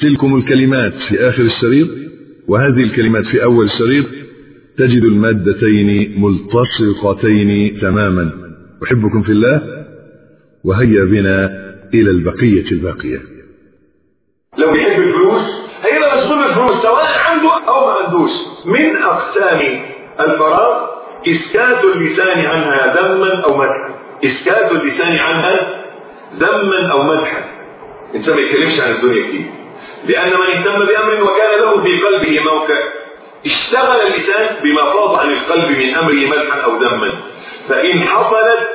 تلكم الكلمات في آخر الشريط وهذه الكلمات في أول الشريط تجد المادتين ملتصقتين تماما. أحبكم في الله وهيا بنا إلى البقية الباقية. لو بيحب الفلوس هيبقى مسؤول الفلوس سواء عنده أو ما عندوش. من أقسام الفراغ إسكات اللسان عنها ذما أو مدحا. إسكات اللسان عنها ذما أو مدحا. الإنسان ما يتكلمش عن الدنيا كتير. لأن من اهتم بأمر وكان له في قلبه موقع. اشتغل اللسان بما فاض عن القلب من أمره مدحا أو ذما فإن حصلت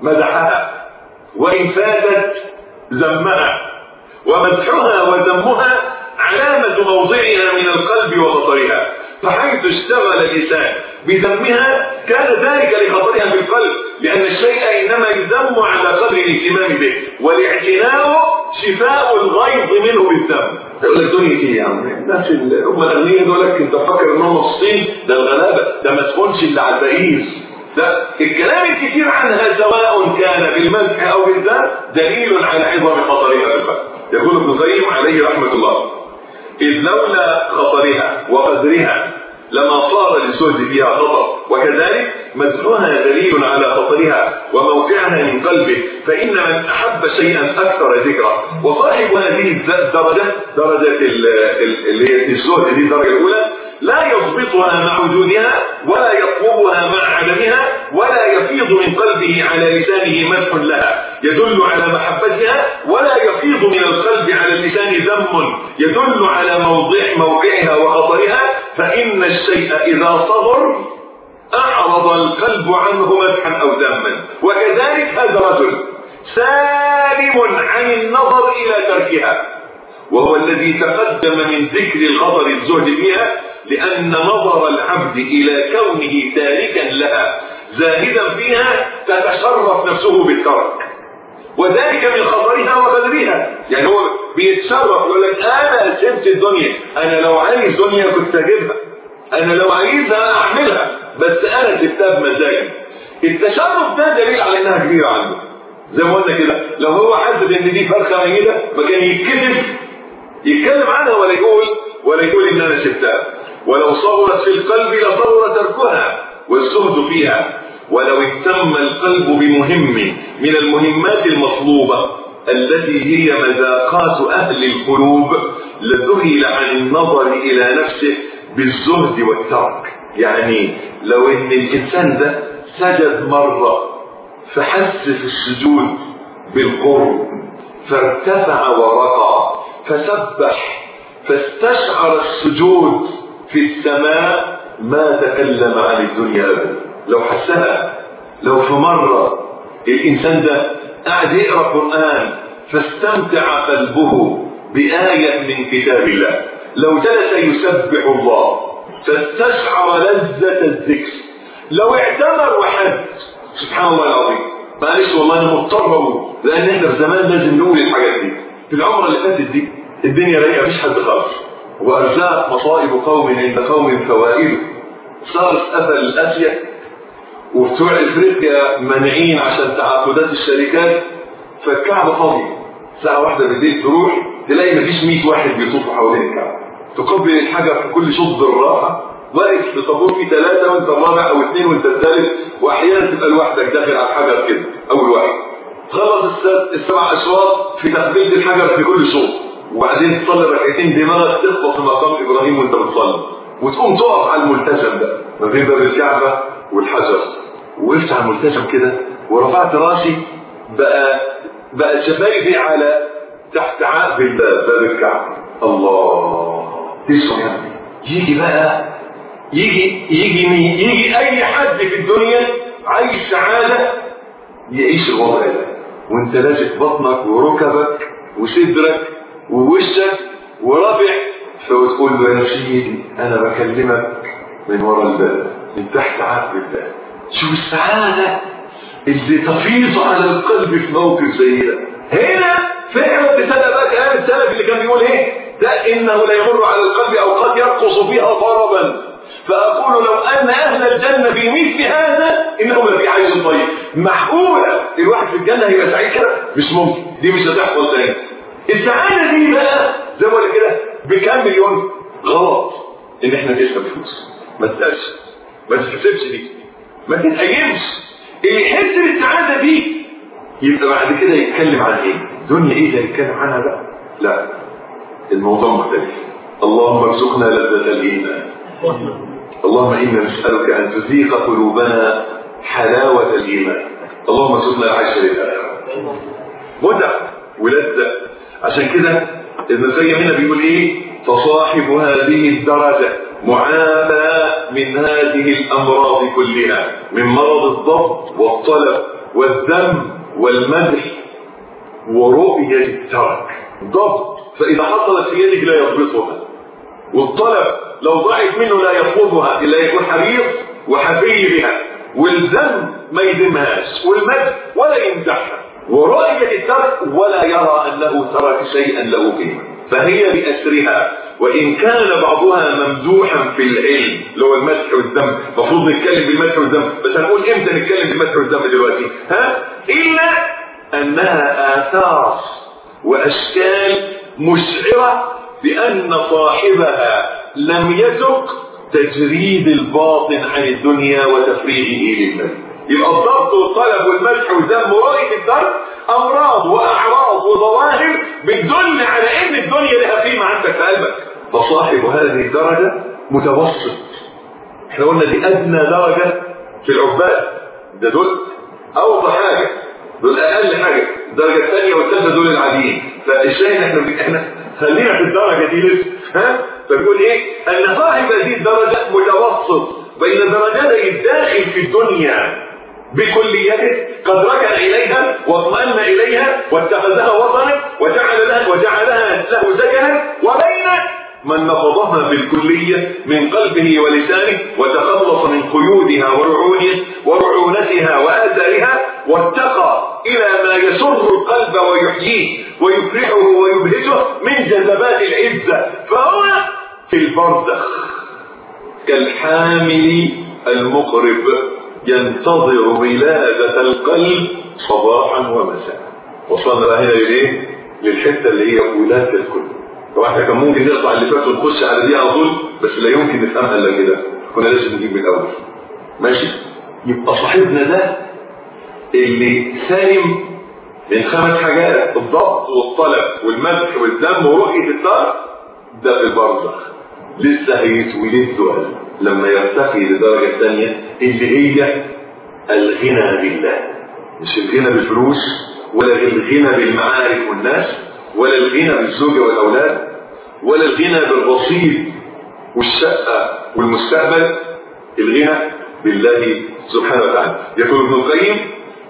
مدحها وإن فاتت ذمها. ومدحها وذمها علامة موضعها من القلب وخطرها فحيث اشتغل اللسان بذمها كان ذلك لخطرها في القلب لأن الشيء إنما يذم على قدر الاهتمام به والإعتناء شفاء الغيظ منه بالذم. يقول لك دنيا إيه يا عم. الناس هم الاغنياء دول انت فاكر انهم مبسوطين ده الغلابة ده ما تكونش اللي على البئيس. لا الكلام الكثير عنها سواء كان بالمدح أو بالذم دليل على عظم خطرها في القلب. يقول ابن القيم عليه رحمة الله إذ لولا خطرها وقدرها لما صار للزهد فيها خطر. وكذلك مدحها دليل على خطرها وموقعها من قلبه فإن من أحب شيئا أكثر ذكره. وصاحب هذه الدرجة درجة اللي هي الزهد دي الدرجة الأولى لا يضبطها مع وجودها ولا يطلبها مع عدمها ولا يفيض من قلبه على لسانه مدح لها. يدل على محبتها ولا يفيض من القلب على اللسان ذم. يدل على موضع موقعها وخطرها فإن الشيء إذا صدر أعرض القلب عنه مدحا أو ذما. وكذلك هذا رجل سالم عن النظر إلى تركها وهو الذي تقدم من ذكر الخطر الزهد فيها لأن نظر العبد إلى كونه تاركا لها زاهدا فيها تتشرف نفسه بالترك. وذلك من خطرها وقدرها يعني هو بيتشرف يقول لك أنا سبت الدنيا. أنا لو عايز دنيا كنت أجيبها. أنا لو عايزها أعملها. بس أنا سبتها بمزاجي. التشرف ده دليل على إنها كبيرة عنده. زي ما قلنا كده لو هو حاسس إن دي فرخة ميتة ما كان يتكذب يتكلم عنها ولا يقول ولا يقول إن أنا سبتها. ولو صغرت في القلب لصغر تركها والزهد فيها. ولو اهتم القلب بمهم من المهمات المطلوبة التي هي مذاقات أهل القلوب لذهل عن النظر إلى نفسه بالزهد والترك. يعني لو إن الإنسان ده سجد مرة فحس في السجود بالقرب فارتفع ورقى فسبح فاستشعر السجود في السماء ما تكلم عن الدنيا أبدا. لو حسها لو في مرة الإنسان ده قاعد يقرأ قرآن فاستمتع قلبه بآية من كتاب الله. لو جلس يسبح الله فاستشعر لذة الذكر. لو اعتمر وحج سبحان الله العظيم. معلش والله أنا مضطر أقول لأن إحنا في زمان لازم نقول الحاجات دي. في العمره اللي فاتت دي الدنيا رايقة مفيش حد خالص. وأرزاق مصائب قوم عند قوم فوائد صار قفل الأسيا وبتوع افريقيا مانعين عشان تعاقدات الشركات فالكعبة فاضية. الساعة واحدة بالليل تروح تلاقي مفيش 100 واحد بيطوفوا حوالين الكعبة. تقبل الحجر في كل شوط بالراحة. واقف في طابور فيه ثلاثة وانت الرابع أو اثنين وانت الثالث وأحيانا تبقى لوحدك داخل على الحجر كده أول واحد. تخلص السبع أشواط في تقبيل الحجر في كل شوط. وبعدين تصلي ركعتين دماغك تخبط في مقام إبراهيم وانت بتصلي. وتقوم تقف على الملتزم ده ما بين باب الكعبة. والحجر. وقفت على الملتزم كده ورفعت راسي بقى بقى شفايفي على تحت عقب الباب باب الكعبة. الله. تسمع يعني. يجي بقى يجي يجي مين؟ يجي أي حد في الدنيا عايش سعادة يعيش الوضع ده. وانت لازق بطنك وركبك وصدرك ووشك ورافع فوتقول له يا سيدي أنا بكلمك من ورا الباب. من تحت عقب الباب شوف السعادة اللي تفيض على القلب في موقف زي ده؟ هنا فعلا تصدق بقى كلام السلف اللي كان بيقول إيه؟ ده إنه لا يمر على القلب اوقات يرقص فيها ضربا. فأقول لو أن أهل الجنة في مثل هذا إنهم لفي عيش طيب معقولة الواحد في الجنة هيبقى سعيد كده؟ مش ممكن. دي مش هتحصل تاني. السعادة دي بقى زي ما كده بكام مليون غلط إن إحنا نكسب فلوس. ما تسألش. ما تحسبش دي. ما تتقيمش اللي يحس بالسعادة دي يبقى بعد كده يتكلم عن إيه؟ دنيا إيه اللي يتكلم عنها بقى؟ لا. الموضوع مختلف. اللهم ارزقنا لذة الإيمان. اللهم إنا نسألك أن تزيق قلوبنا حلاوة الإيمان. اللهم ارزقنا العيش للاخره متع ولذة. عشان كده ابن القيم هنا بيقول إيه؟ فصاحب هذه الدرجة. معافى من هذه الأمراض كلها من مرض الضبط والطلب والذم والمدح ورؤية الترك. ضبط فإذا حصلت في يدك لا يضبطها. والطلب لو ضاعت منه لا يطلبها إلا يكون حريص وحفي بها. والذم ما يذمهاش والمدح ولا يمدحها. ورؤية الترك ولا يرى أنه ترك شيئا له قيمة. فهي بأسرها. وإن كان بعضها ممدوحا في العلم اللي هو المدح والذم المفروض نتكلم بالمدح والذم بس هنقول إمتى نتكلم بالمدح والذم دلوقتي؟ ها؟ إلا أنها آثار وأشكال مشعرة بأن صاحبها لم يذق تجريد الباطن عن الدنيا وتفريغه للمال يبقى الضبط والطلب والمدح والذم ورؤية الدرب أمراض وأعراض وظواهر بتدل على أن الدنيا لها قيمة عندك في قلبك. فصاحب هذه الدرجة متوسط. إحنا قلنا دي أدنى درجة في العباد. ده دول أوضح حاجة. دول أقل حاجة. الدرجة الثانية والثالثة دول العاديين. فالشاهد إحنا إحنا خلينا في الدرجة دي لسه؟ ها؟ فبيقول إيه؟ أن صاحب هذه الدرجة متوسط. بين درجتي الداخل في الدنيا بكليته قد ركن إليها واطمأن إليها واتخذها وطنا وجعل لها وجعلها له سكنا وبين من نفضها بالكلية من قلبه ولسانه وتخلص من قيودها ورعونتها وآثارها واتقى إلى ما يسر القلب ويحييه ويفرحه ويبهجه من جذبات العزة. فهو في البرزخ كالحامل المقرب. ينتظر ولادة القلب صباحا ومساء. وصلنا هنا للإيه؟ للحتة اللي هي ولادة القلب. وإحنا كان ممكن نقطع اللي فات ونخش على دي على طول بس لا يمكن نفهمها إلا كده. كنا لازم نجيب من الأول. ماشي؟ يبقى صاحبنا ده اللي سالم من خمس حاجات الضبط والطلب والمدح والذم ورؤية الدار ده في البرزخ. لسه هيتولد له لما يرتقي للدرجة الثانية اللي هي الغنى بالله. مش الغنى بالفلوس ولا الغنى بالمعارف والناس ولا الغنى بالزوجة والأولاد ولا الغنى بالرصيد والشقة والمستقبل. الغنى بالله سبحانه وتعالى. يقول ابن القيم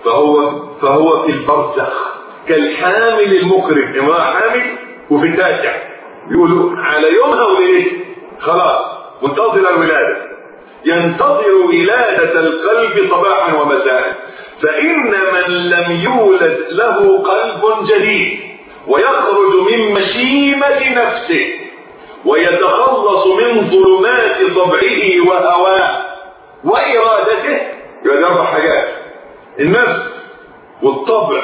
فهو فهو في البرزخ كالحامل المقرب إمرأة حامل وفي تاسع بيقولوا على يومها وليلتها. خلاص. منتظر الولادة. ينتظر ولادة القلب صباحا ومساء. فإن من لم يولد له قلب جديد ويخرج من مشيمة نفسه ويتخلص من ظلمات طبعه وهواه وإرادته يبقى أربع حاجات. النفس والطبع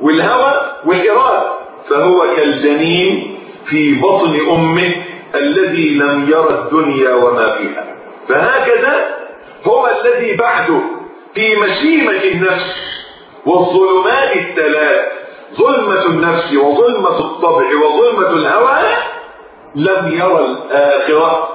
والهوى والإرادة. فهو كالجنين في بطن أمه الذي لم يرى الدنيا وما فيها. فهكذا هو الذي بعده في مشيمة النفس والظلمات الثلاث ظلمة النفس وظلمة الطبع وظلمة الهوى لم يرى الآخرة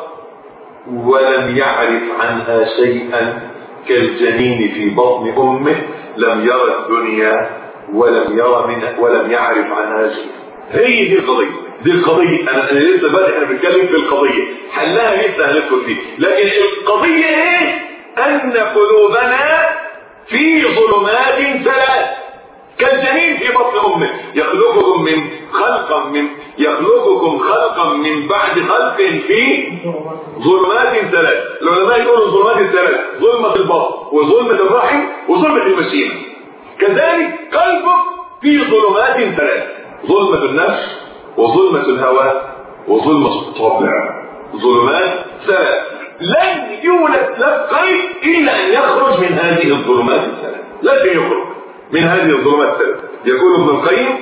ولم يعرف عنها شيئا كالجنين في بطن أمه لم يرى الدنيا ولم يرى منها ولم يعرف عنها شيئا. هي دي القضية. دي القضية. أنا, أنا لسه بادئ أنا بتكلم في القضية. حلها لسه هندخل فيه. لكن القضية إيه؟ أن قلوبنا في ظلمات ثلاث. كالجنين في بطن أمه. يخلقهم من خلقا من يخلقكم خلقا من بعد خلق في ظلمات ثلاث. العلماء يقولوا الظلمات الثلاث. ظلمة البطن وظلمة الرحم وظلمة المشيمة كذلك قلبك في ظلمات ثلاث. ظلمة النفس وظلمة الهوى وظلمة الطبع. ظلمات ثلاث. لن يولد لك قلب إلا أن يخرج من هذه الظلمات الثلاث. لن يخرج من هذه الظلمات الثلاث. يقول ابن القيم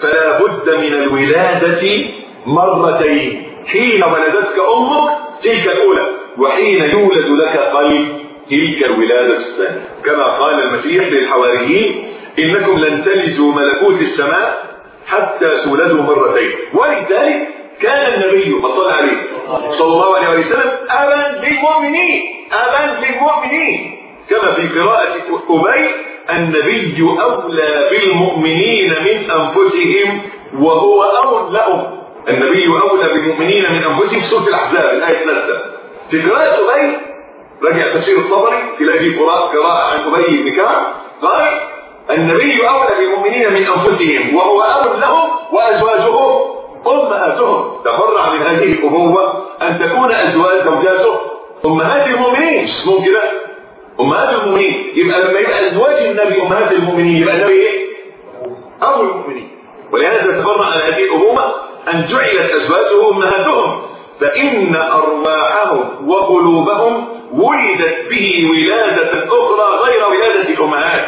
فلا بد من الولادة مرتين. حين ولدتك أمك تلك الأولى وحين يولد لك قلب تلك الولادة الثانية. كما قال المسيح للحواريين إنكم لن تلجوا ملكوت السماء حتى تولدوا مرتين. ولذلك كان النبي صلى عليه صلى الله عليه وسلم أبا للمؤمنين أبا للمؤمنين. كما في قراءة أبي النبي أولى بالمؤمنين من أنفسهم وهو أولى النبي أولى بالمؤمنين من أنفسهم في سورة الأحزاب الآية 3 في قراءة أبي رجع تفسير الطبري تلاقي فيه قراءة عن أبي بن كعب قال النبي أولى بالمؤمنين من أنفسهم وهو أولى لهم وأزواجه أمهاتهم. تفرع من هذه الأبوة أن تكون أزواج زوجاته أمهات المؤمنين مش اسمهم كده. أمهات المؤمنين. يبقى لما يبقى أزواج النبي أمهات المؤمنين يبقى النبي إيه؟ أبو المؤمنين. ولهذا تفرع عن هذه الأبوة أن جعلت أزواجه أمهاتهم. فإن أرواحهم وقلوبهم ولدت به ولادة أخرى غير ولادة الأمهات.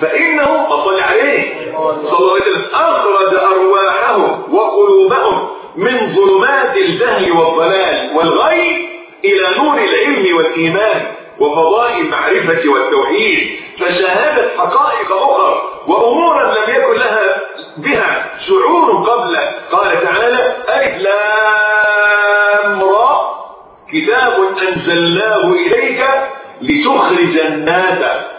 فإنه أصل عليه. صلى الله عليه وسلم أخرج أرواحهم وقلوبهم من ظلمات الجهل والضلال والغي إلى نور العلم والإيمان وفضاء المعرفة والتوحيد. فشاهدت حقائق أخرى وأمورا لم يكن لها بها شعور قبل. قال تعالى ألف لام را كتاب أنزلناه إليك لتخرج الناس.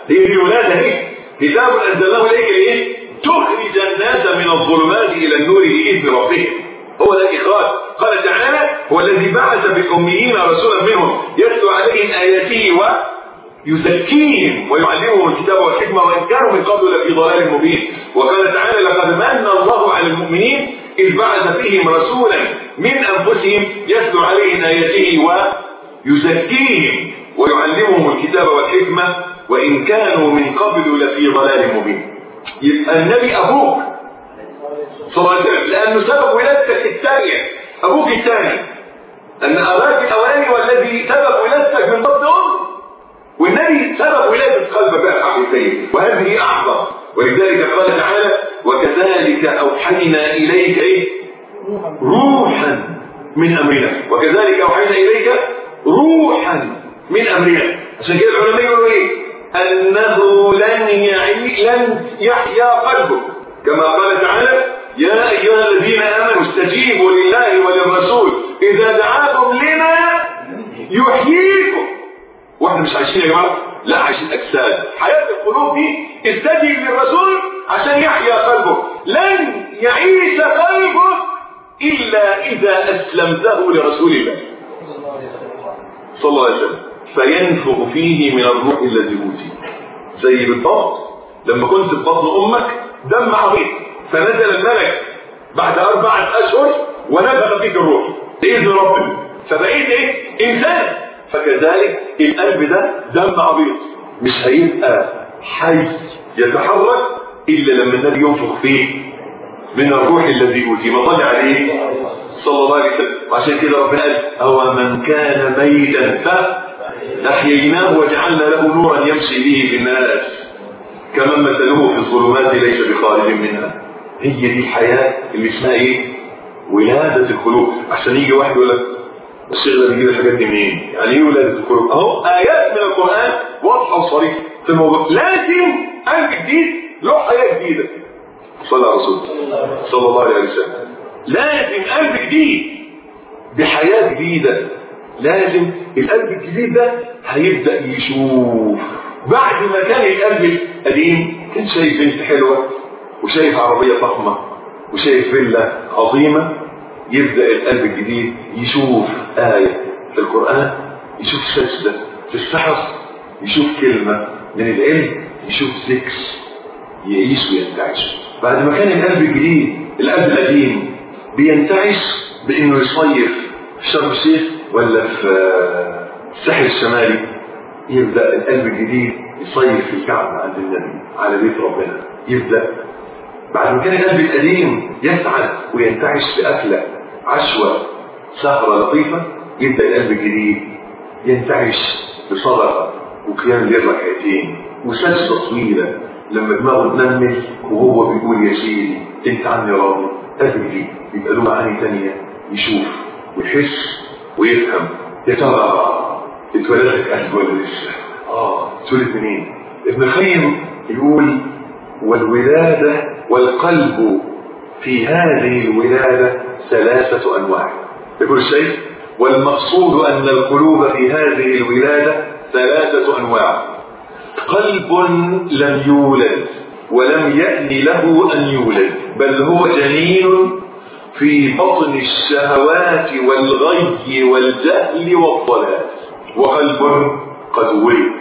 هي دي ولادة هي كتاب أنزلناه إليك لإيه؟ تخرج الناس من الظلمات إلى النور بإذن ربهم. هو ده الإخراج قال تعالى هو الذي بعث بالأميين رسولا منهم يتلو عليهم آياته ويزكيهم ويعلمهم الكتاب والحكمة وإن كانوا من قبل لفي ضلال مبين. وقال تعالى لقد من الله على المؤمنين إذ بعث فيهم رسولا من أنفسهم يتلو عليهم آياته ويزكيهم ويعلمهم الكتاب والحكمة وإن كانوا من قبل لفي ضلال مبين. يبقى النبي أبوك. لأنه سبب ولادتك الثانية. أبوك الثاني. أن أباك الأولاني والذي سبب ولادتك من بطن أم والنبي سبب ولادة قلبك بقى حقيقية وهذه أعظم. ولذلك قال تعالى وكذلك أوحينا إليك؟ روحا من أمرنا. وكذلك أوحينا إليك روحا من أمرنا. عشان كده العلماء يقولوا إيه؟ أنه لن يعي لن يحيا قلبك كما قال تعالى يا أيها الذين آمنوا استجيبوا لله وللرسول. إذا دعاكم لما يحييكم. وإحنا مش عايشين يا جماعة؟ لا عايشين أجساد. حياة القلوب دي استجيب للرسول عشان يحيا قلبك لن يعيش قلبك إلا إذا أسلمته لرسول الله. صلى الله عليه وسلم. فينفخ فيه من الروح الذي أوتي. زي بالضبط لما كنت في بطن أمك دم عظيم فنزل الملك بعد أربعة أشهر ونفخ فيك الروح. بإذن ربنا فبقيت إيه؟ إنسان. فكذلك القلب ده دم عبيط. مش هيبقى حي يتحرك إلا لما النبي ينفخ فيه من الروح الذي أوتي. ما طلع عليه صلى الله عليه وسلم. وعشان كده ربنا قال أو من كان ميتا؟ فأحييناه وجعلنا له نورا يمشي به في الناس. كمن مثله في الظلمات ليس بخارج منها. هي دي الحياة اللي اسمها إيه ولادة القلوب. عشان يجي واحد يقول لك الشيخ ده بيجيب الحاجات دي منين؟ يعني إيه ولادة القلوب؟ أهو آيات من القرآن واضحة وصريحة في الموضوع. لازم قلب جديد له حياة جديدة. صلى الله عليه وسلم. صلى الله عليه وسلم. لازم قلب جديد بحياة جديدة. لازم القلب الجديد ده هيبدأ يشوف. بعد ما كان القلب القديم كان شايف بنت حلوة وشايف عربية فخمة وشايف فيلا عظيمة يبدأ القلب الجديد يشوف آية في القرآن يشوف سجدة في السحر يشوف كلمة من العلم يشوف ذكر يعيش وينتعش. بعد ما كان القلب الجديد القلب القديم بينتعش بإنه يصيف. في شرم الشيخ ولا في الساحل الشمالي يبدأ القلب الجديد يصيف في الكعبة عند النبي على بيت ربنا. يبدأ بعد ما كان القلب القديم يسعد وينتعش باكله عشوة سهرة لطيفة يبدأ القلب الجديد ينتعش بصدقة وقيام الليل ركعتين وسجدة طويلة. لما دماغه تنمل وهو بيقول يا سيدي انت عني راضي ادري يبقى له معاني ثانية يشوف ويحس ويفهم يا ترى اتولدت قلب ولا لسه؟ آه اتولد منين؟ ابن القيم يقول والولادة والقلب في هذه الولادة ثلاثة أنواع يقول شيء والمقصود أن القلوب في هذه الولادة ثلاثة أنواع قلب لم يولد ولم يأن له أن يولد بل هو جنين في بطن الشهوات والغي والجهل والضلال. وقلب قد ولد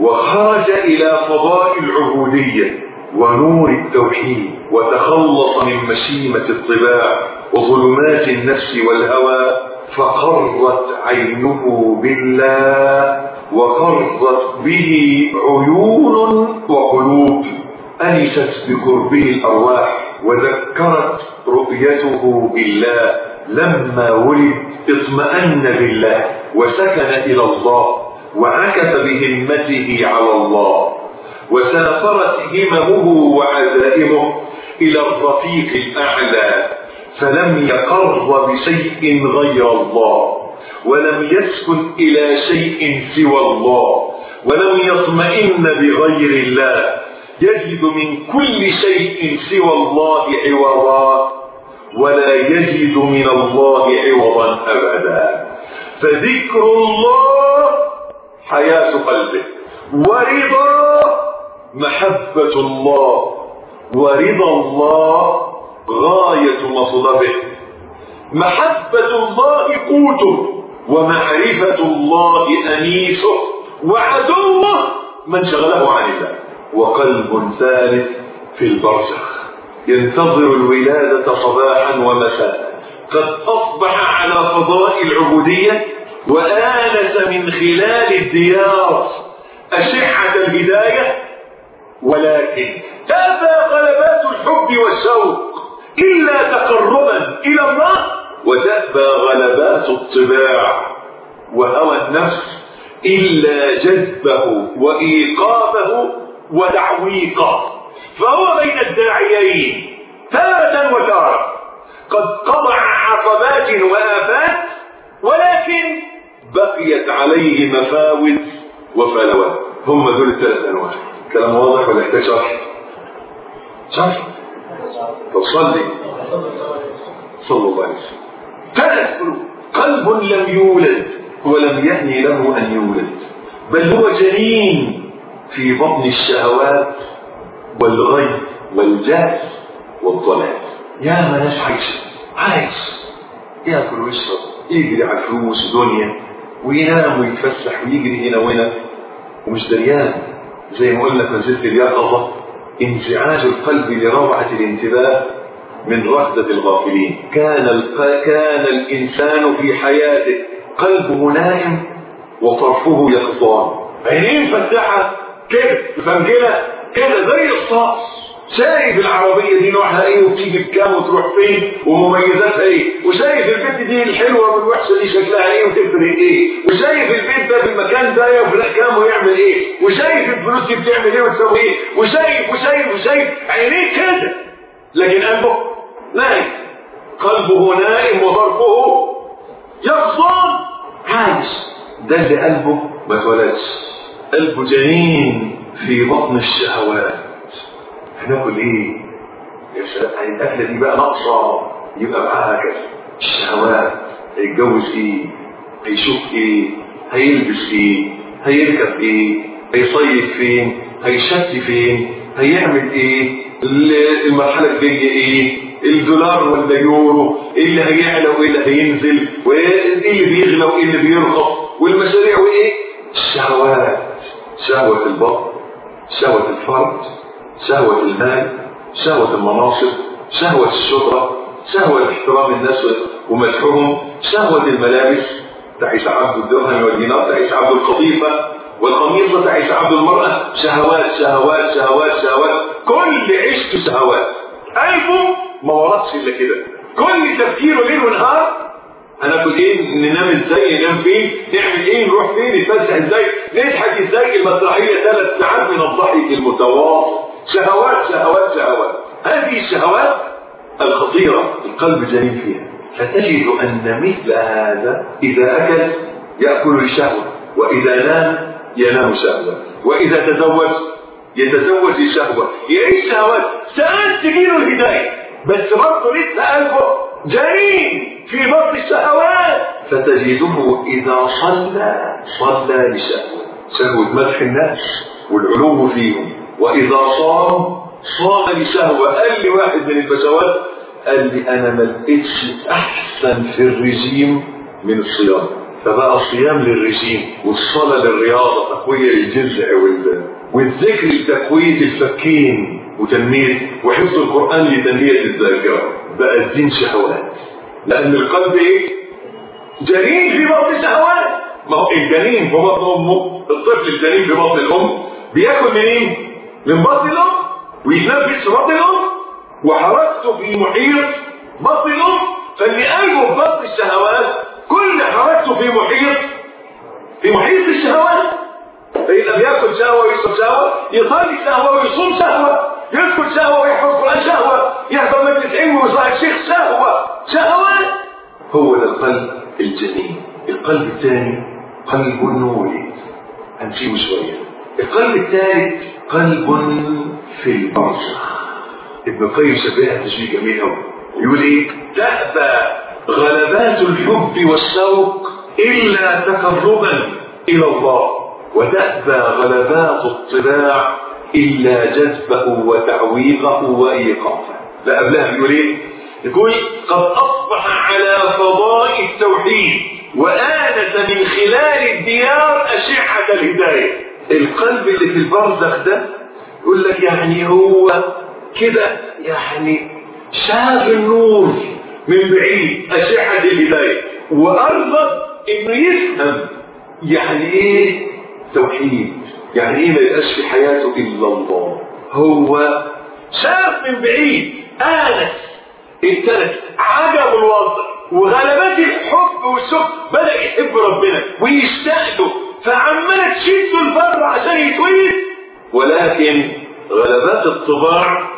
وخرج إلى فضاء العبودية ونور التوحيد وتخلص من مشيمة الطباع وظلمات النفس والهوى فقرت عينه بالله وقرت به عيون وقلوب أنست بقربه الأرواح وذكرت رؤيته بالله لما ولد اطمأن بالله وسكن إلى الله وعكف بهمته على الله وسافرت هممه وعزائمه إلى الرفيق الأعلى فلم يقر بشيء غير الله ولم يسكن إلى شيء سوى الله ولم يطمئن بغير الله يجد من كل شيء سوى الله عوضا ولا يجد من الله عوضا أبدا. فذكر الله حياة قلبه ورضا محبة الله ورضا الله غاية مطلبه محبة الله قوته ومعرفة الله أنيسه وعدوه من شغله عن الله وقلب ثالث في البرزخ. ينتظر الولادة صباحا ومساء. قد أصبح على فضاء العبودية وآنس من خلال الديار أشعة الهداية. ولكن تأبى غلبات الحب والشوق. إلا تقربا إلى الله وتأبى غلبات الطباع. وهوى النفس إلا جذبه وإيقافه ودعويقه فهو بين الداعيين تارة وتارة. قد قطع عقبات وآفات ولكن بقيت عليه مفاوز وفلوات. هم دول الثلاث أنواع. كلام واضح ولا يحتاج شرح؟ شرح؟ طب صلي. صلى الله عليه وسلم. ثلاث قلوب. قلب لم يولد ولم يهني له أن يولد. بل هو جنين. في بطن الشهوات والغي والجهل والضلال. يا ما ناس عايش. عايش يأكل ويشرب يجري على الفلوس دنيا وينام ويتفسح ويجري هنا وهنا. ومش دريان زي ما قلنا في منزله اليقظة انزعاج القلب لروعة الانتباه من رهدة الغافلين. كان. كان الإنسان في حياته قلبه نائم وطرفه يخضان. عينين فتحة كده. مفنجلة كده زي الصاص شايف العربية دي نوعها إيه وبتيجي بكام وتروح فين ومميزاتها إيه. وشايف البنت دي الحلوة والوحشة دي شكلها إيه وتفرق إيه. وشايف البيت ده في المكان ده وفي كام ويعمل إيه. وشايف الفلوس دي بتعمل إيه وتسوي إيه. وشايف وشايف وشايف عينيه كده. لكن قلبه نائم قلبه نائم وظرفه يقصان عايش. ده اللي قلبه ما اتولدش. قلبه جنين في بطن الشهوات. هناكل إيه؟ يا سلام الأكلة دي بقى ناقصة. يبقى معاها كذا. الشهوات هيتجوز إيه؟ هيشوف إيه؟ هيلبس إيه؟ هيركب إيه؟ هيصيف فين؟ هيشتي فين؟ هيعمل إيه؟ المرحلة الجايه إيه؟ الدولار ولا يورو؟ إيه اللي هيعلى وإيه اللي هينزل؟ وإيه اللي بيغلى وإيه اللي بيرخص والمشاريع وإيه؟ الشهوات. شهوة البطن شهوة الفرد شهوة المال شهوة المناصب شهوة الشهرة شهوة احترام الناس ومدحهم شهوة الملابس تعيش عبد الدرهم والدينار تعيش عبد القطيفة والقميصة تعيش عبد المرأة. شهوات شهوات شهوات شهوات. كل عيشته شهوات. قلبه ما وردش إلا كده. كل تفكيره ليل ونهار هناكل إيه ننام إزاي؟ ننام فين؟ نعمل إيه؟ نروح فين؟ نتفسح إزاي؟ نضحك إزاي؟ المسرحية ثلاث ساعات من الضحك المتواصل. شهوات شهوات شهوات. هذه الشهوات الخطيرة القلب جميل فيها. فتجد أن مثل هذا إذا أكل يأكل لشهوه وإذا نام ينام شهوة وإذا تزوج يتزوج لشهوه يعيش شهوات ساعات تجيله الهداية بس برضه لسه قلبه جريم في بطن الشهوات. فتجده إذا صلى صلى لشهوة. شهوة مدح الناس والعلو فيهم. وإذا صام صام لشهوة. قال لي واحد من البشوات قال لي أنا ما لقيتش أحسن في الرجيم من الصيام. فبقى الصيام للرجيم والصلاة للرياضة تقوية الجزع وال... والذكر لتقوية الفكين. وتنمية وحفظ القرآن لتنمية الذاكرة. بقى الدين شهوات. لأن القلب إيه؟ جنين في بطن شهوات. ما هو الجنين في بطن أمه. الطفل الجنين في بطن الأم. بياكل منين؟ من بطن الأم. ويتنفس في بطن الأم. وحركته في محيط بطن الأم. فاللي قلبه في بطن الشهوات كل حركته في محيط في محيط الشهوات فإذا بياكل شهوة ويشرب شهوة يصلي شهوة ويصوم شهوة. يدخل شهوة ويحفظ قرآن شهوة يحضر مجلس علم ويصاحب شيخ شهوة. شهوات هو القلب الجميل القلب الثاني قلب نوري هنسيبه شوية. القلب الثالث قلب في البرزخ ابن القيم شبهها تشبيه جميل قوي يقول إيه؟ تأبى غلبات الحب والشوق إلا تقربا إلى الله وتأبى غلبات الطباع إلا جذبه وتعويضه وإيقافه. لا قبلها بيقول إيه؟ يقول قد أصبح على فضاء التوحيد وآنس من خلال الديار أشعة الهداية. القلب اللي في البرزخ ده يقول لك يعني هو كده يعني شاف النور من بعيد أشعة الهداية. وأرضى إنه يفهم يعني إيه توحيد. يعني إيه ما يبقاش في حياته إلا الله؟ هو شاف من بعيد آنس. ابتدت عجب الوضع وغلبات الحب والشوق بدأ يحب ربنا ويشتاق له فعماله البر عشان يتولد ولكن غلبات الطباع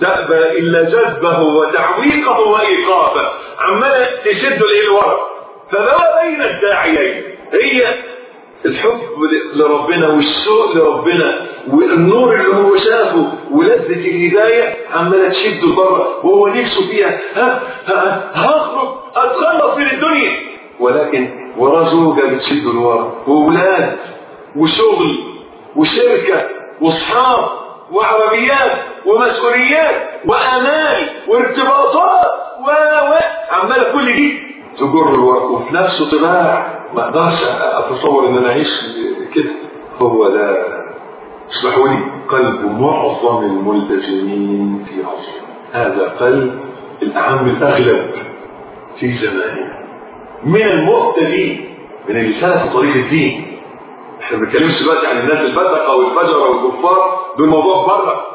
تأبى إلا جذبه وتعويقه وإيقافه عمالة إلى الورق فما بين الداعيين؟ هي الحب لربنا والشوق لربنا والنور اللي هو شافه ولذة الهداية عمالة تشده بره وهو نفسه فيها. ها ها هخرج اتخلص من الدنيا. ولكن وراه زوجة بتشده لورا وأولاد وشغل وشركة وأصحاب وعربيات ومسؤوليات وامال وارتباطات و و عمالة كل دي تجر الورق وفي نفسه طباع. ما أقدرش أتصور إن أنا أعيش كده. هو ده اسمحوا لي. قلب معظم الملتزمين في عصره هذا قلب الأعم الأغلب في زماننا. من المهتدين من اللي سلكوا طريق الدين. إحنا ما بنتكلمش دلوقتي عن الناس الفسقه والفجرة والكفار. دول موضوع بره.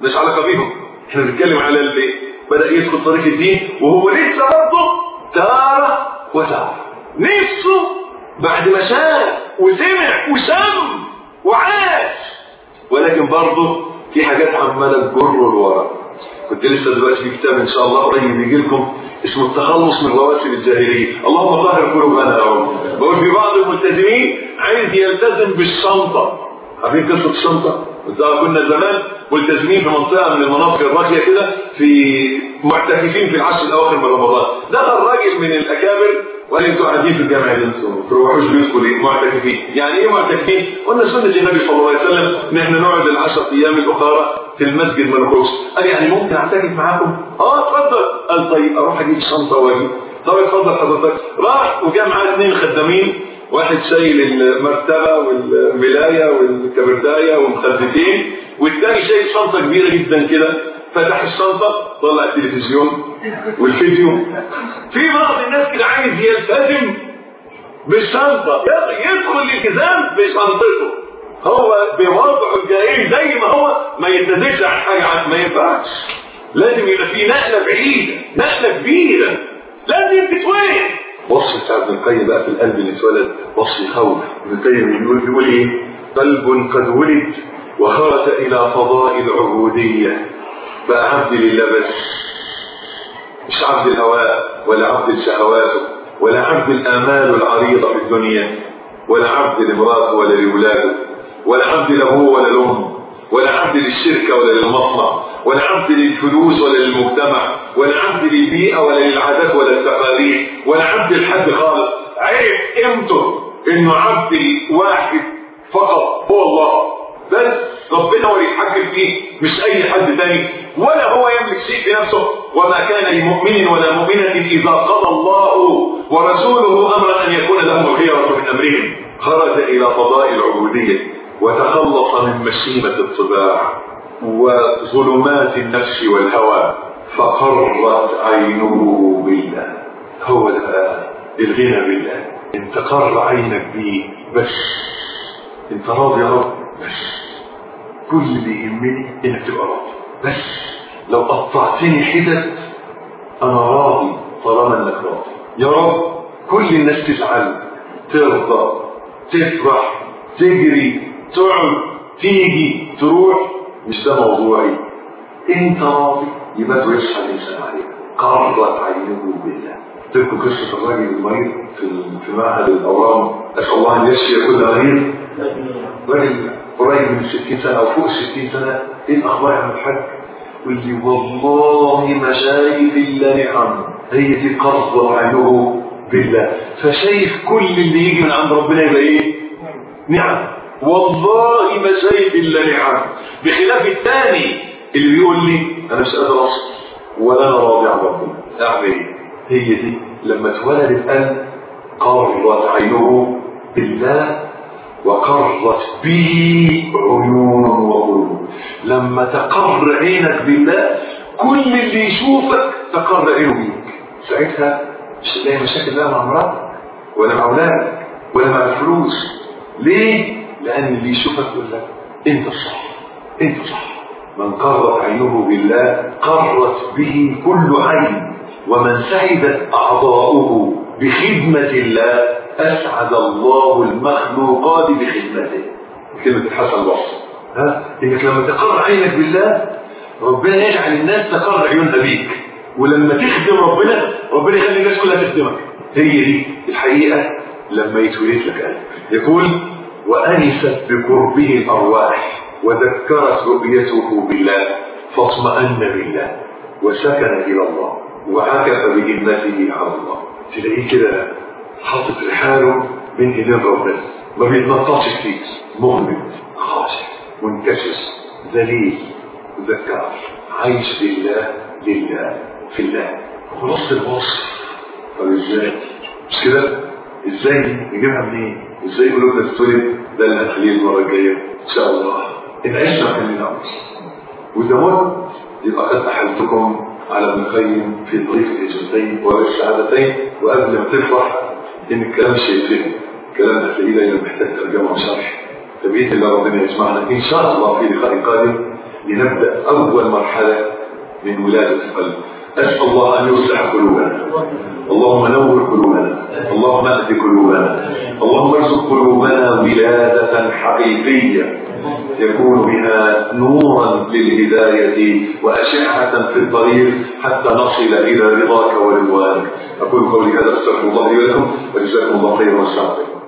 مش علاقة بيهم. إحنا بنتكلم على اللي بدأ يدخل طريق الدين وهو لسه برضه تارة وتارة. نفسه بعد ما شاف وسمع وشم وعاش. ولكن برضه في حاجات عمالة تجر لورا كنت لسه دلوقتي في كتاب إن شاء الله قريب يجي لكم اسمه التخلص من رواسب الجاهلية. اللهم طهر قلوبنا يا رب. بقول في بعض الملتزمين عايز يلتزم بالشنطة. عارفين قصة الشنطة؟ كنا زمان ملتزمين في منطقة من المناطق الراقية كده في معتكفين في العشر الأواخر من رمضان. دخل راجل من الأكابر وقال أنتوا قاعدين في الجامع دي ما تروحوش بيتكم ليه معتكفين. يعني إيه معتكفين؟ قلنا سنة النبي صلى الله عليه وسلم ان إحنا نقعد العشر أيام الأخرى في المسجد ما نخرجش قال يعني ممكن أعتكف معاكم؟ آه اتفضل قال طيب أروح أجيب شنطة واجي طب اتفضل حضرتك. راح وجاء معاه اثنين خدامين واحد شايل المرتبة والملاية والكبرداية والمخدتين والتاني شايل شنطة كبيرة جدا كده. فتح الشنطة طلع التلفزيون والفيديو. في بعض الناس كده عايز يلتزم بالشنطة. يدخل الالتزام بشنطته. هو بوضعه الجاهلي زي ما هو ما يتنزلش عن حاجة ما ينفعش. لازم يبقى في نقلة بعيدة نقلة كبيرة. لازم تتوين وصف بتاع ابن القيم بقى في القلب اللي اتولد. وصف يخوف. ابن القيم بيقول إيه؟ قلب قد ولد وخرج إلى فضاء العبودية. بقى عبد لله بس مش عبد الهواء ولا عبد الشهوات ولا عبد الآمال العريضة في الدنيا ولا عبد لمراته ولا لأولاده ولا عبد لأبوه ولا لأمه ولا عبد للشركة ولا للمصنع ولا عبد للفلوس ولا للمجتمع ولا عبد للبيئة ولا للعادات ولا التقاليد ولا عبد لحد خالص. عرف قيمته إنه عبد واحد فقط هو الله. بس ربنا هو اللي يتحكم فيه مش أي حد تاني. ولا هو يملك شيء في نفسه. وما كان لمؤمن ولا مؤمنة إذا قضى الله ورسوله أمرا أن يكون لهم الخيرة من أمرهم. خرج إلى فضاء العبودية وتخلص من مشيمة الطباع وظلمات النفس والهوى. فقرت عينه بالله. هو ده الغنى بالله. انت قر عينك بيه بس انت راضي يا رب؟ بس كل اللي يهمني انك تبقى راضي بس لو قطعتني حتت أنا راضي طالما إنك راضي. يا رب كل الناس تزعل ترضى تفرح تجري تقعد تيجي تروح. مش ده موضوعي. إنت راضي يبقى يصحى الانسان عليك. قرت عينه بالله. تذكر قصة الراجل المريض في في معهد الأورام. أسأل الله أن يشفي كل مريض راجل قريب من 60 سنة أو فوق 60 سنة إيه الأخبار يا عم الحاج؟ يقول لي والله ما شايف إلا نعم هي دي قرض عينه بالله فشايف كل اللي يجي من عند ربنا يبقى إيه؟ نعم والله ما شايف إلا نعم بخلاف الثاني اللي بيقول لي أنا مش قادر أصل ولا أنا راضي عن ربنا أعمل إيه؟ هي دي لما اتولد القلب قرت عينه بالله وقرت به عيون وقلوب. لما تقر عينك بالله كل اللي يشوفك تقر عينه بيك. ساعتها مش هتلاقي مشاكل بقى مع مراتك ولا مع أولادك ولا مع الفلوس. ليه؟ لأن اللي يشوفك يقول لك أنت الصح أنت صح. من قرت عينه بالله قرت به كل عين. ومن سعدت أعضاؤه بخدمة الله أسعد الله المخلوقات بخدمته. كلمة الحسن البصري ها؟ إنك لما تقر عينك بالله ربنا يجعل الناس تقر عيونها بيك. ولما تخدم ربنا ربنا يخلي الناس كلها تخدمك. هي دي الحقيقة لما يتولد لك قلب يقول وأنست بقربه الأرواح وذكرت رؤيته بالله فاطمأن بالله وسكن إلى الله وعكف بجنته على الله. تلاقيه كده حاطط رحاله بين ايدين ربنا ما بيتنططش كتير. مغمض خاشع منكسر ذليل ذكار. عايش لله لله في الله. خلاص الوصف طب إزاي؟ مش كده؟ إزاي؟ نجيبها منين؟ إزاي قلوبنا تتولد ده اللي هنخليه المرة الجاية إن شاء الله. إن عشنا خلينا مت يبقى قد أحلتكم على ابن القيم في طريق الهجرتين والسعادتين وقبل ما تفرح إن الكلام شيء يفهم الكلام هتلاقيه دايما محتاج ترجمه وشرح فباذن الله ربنا يجمعنا إن شاء الله في لقاء قادم لنبدأ أول مرحلة من ولادة القلب. أسأل الله أن يصلح قلوبنا. اللهم نور قلوبنا. اللهم أهد قلوبنا. اللهم ارزق قلوبنا ولادة حقيقية. يكون بها نورا للهداية وأشعة في الطريق حتى نصل إلى رضاك ورضوانك. أقول قولي هذا أستغفر الله لي ولكم وجزاكم الله خيرا. وسعطيكم